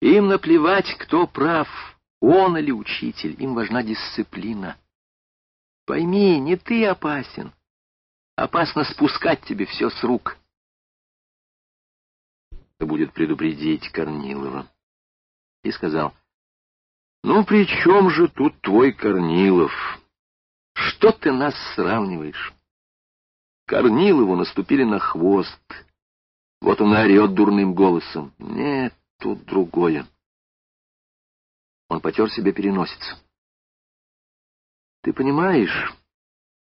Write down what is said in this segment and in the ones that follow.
Им наплевать, кто прав, он или учитель, им важна дисциплина. Пойми, не ты опасен. Опасно спускать тебе все с рук. Будет предупредить Корнилова. И сказал, ну при чем же тут твой Корнилов? Что ты нас сравниваешь? Корнилову наступили на хвост. Вот он орет дурным голосом. Нет, тут другое. Он потер себе переносицу. Ты понимаешь,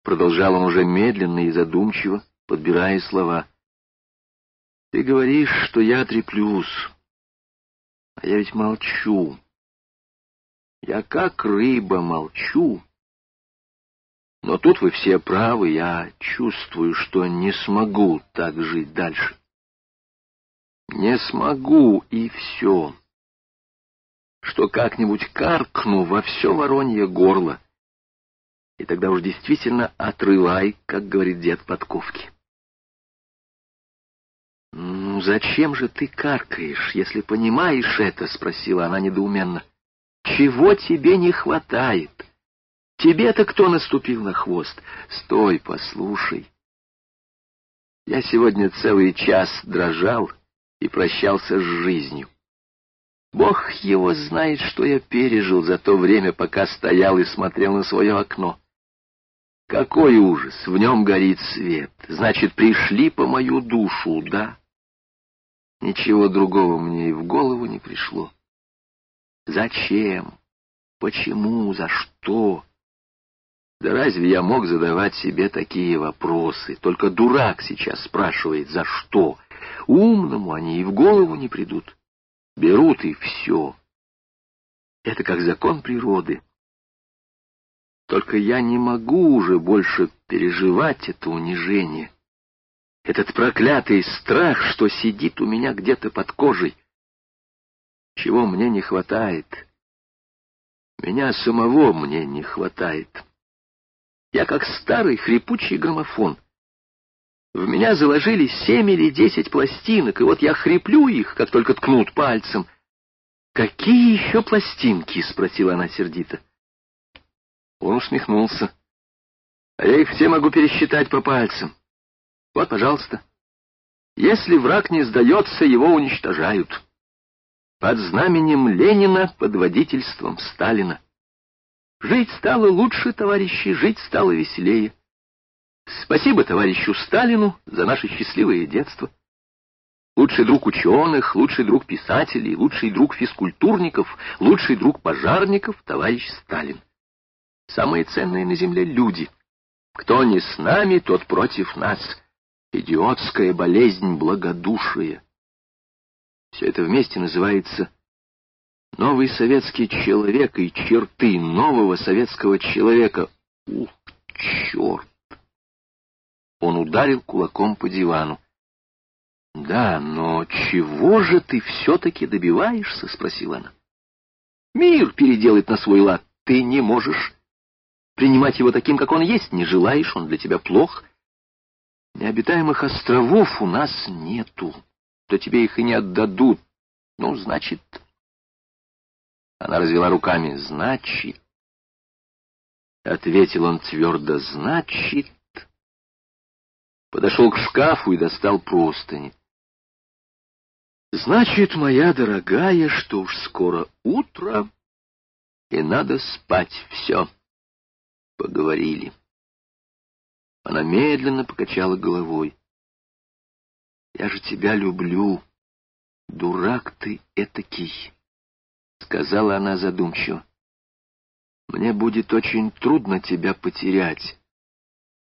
продолжал он уже медленно и задумчиво, подбирая слова. Ты говоришь, что я треплюсь, а я ведь молчу. Я как рыба молчу. Но тут вы все правы, я чувствую, что не смогу так жить дальше. Не смогу, и все. Что как-нибудь каркну во все воронье горло. И тогда уж действительно отрывай, как говорит дед подковки. «Ну, зачем же ты каркаешь, если понимаешь это?» — спросила она недоуменно. «Чего тебе не хватает? Тебе-то кто наступил на хвост? Стой, послушай. Я сегодня целый час дрожал и прощался с жизнью. Бог его знает, что я пережил за то время, пока стоял и смотрел на свое окно. Какой ужас! В нем горит свет. Значит, пришли по мою душу, да? Ничего другого мне и в голову не пришло. Зачем? Почему? За что? Да разве я мог задавать себе такие вопросы? Только дурак сейчас спрашивает, за что? Умному они и в голову не придут. Берут и все. Это как закон природы. Только я не могу уже больше переживать это унижение. Этот проклятый страх, что сидит у меня где-то под кожей. Чего мне не хватает? Меня самого мне не хватает. Я как старый хрипучий граммофон. В меня заложили семь или десять пластинок, и вот я хриплю их, как только ткнут пальцем. «Какие еще пластинки?» — спросила она сердито. Он усмехнулся. А я их все могу пересчитать по пальцам. Вот, пожалуйста. Если враг не сдается, его уничтожают. Под знаменем Ленина, под водительством Сталина. Жить стало лучше, товарищи, жить стало веселее. Спасибо товарищу Сталину за наше счастливое детство. Лучший друг ученых, лучший друг писателей, лучший друг физкультурников, лучший друг пожарников — товарищ Сталин самые ценные на земле люди. Кто не с нами, тот против нас. Идиотская болезнь благодушия. Все это вместе называется новый советский человек и черты нового советского человека. Ух, черт! Он ударил кулаком по дивану. — Да, но чего же ты все-таки добиваешься? — спросила она. — Мир переделать на свой лад ты не можешь. Принимать его таким, как он есть, не желаешь, он для тебя плох. Необитаемых островов у нас нету, то тебе их и не отдадут. Ну, значит... Она развела руками. «Значит...» Ответил он твердо. «Значит...» Подошел к шкафу и достал простыни. «Значит, моя дорогая, что уж скоро утро, и надо спать все» поговорили. Она медленно покачала головой. «Я же тебя люблю, дурак ты этакий», — сказала она задумчиво. «Мне будет очень трудно тебя потерять,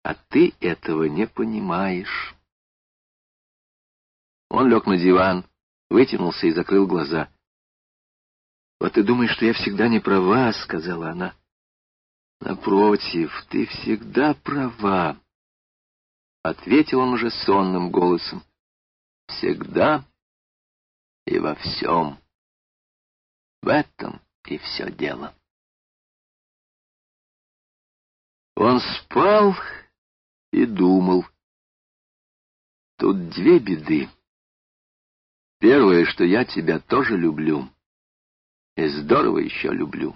а ты этого не понимаешь». Он лег на диван, вытянулся и закрыл глаза. «Вот ты думаешь, что я всегда не права», — сказала она. Напротив, ты всегда права, — ответил он уже сонным голосом. Всегда и во всем. В этом и все дело. Он спал и думал. Тут две беды. Первое, что я тебя тоже люблю. И здорово еще люблю.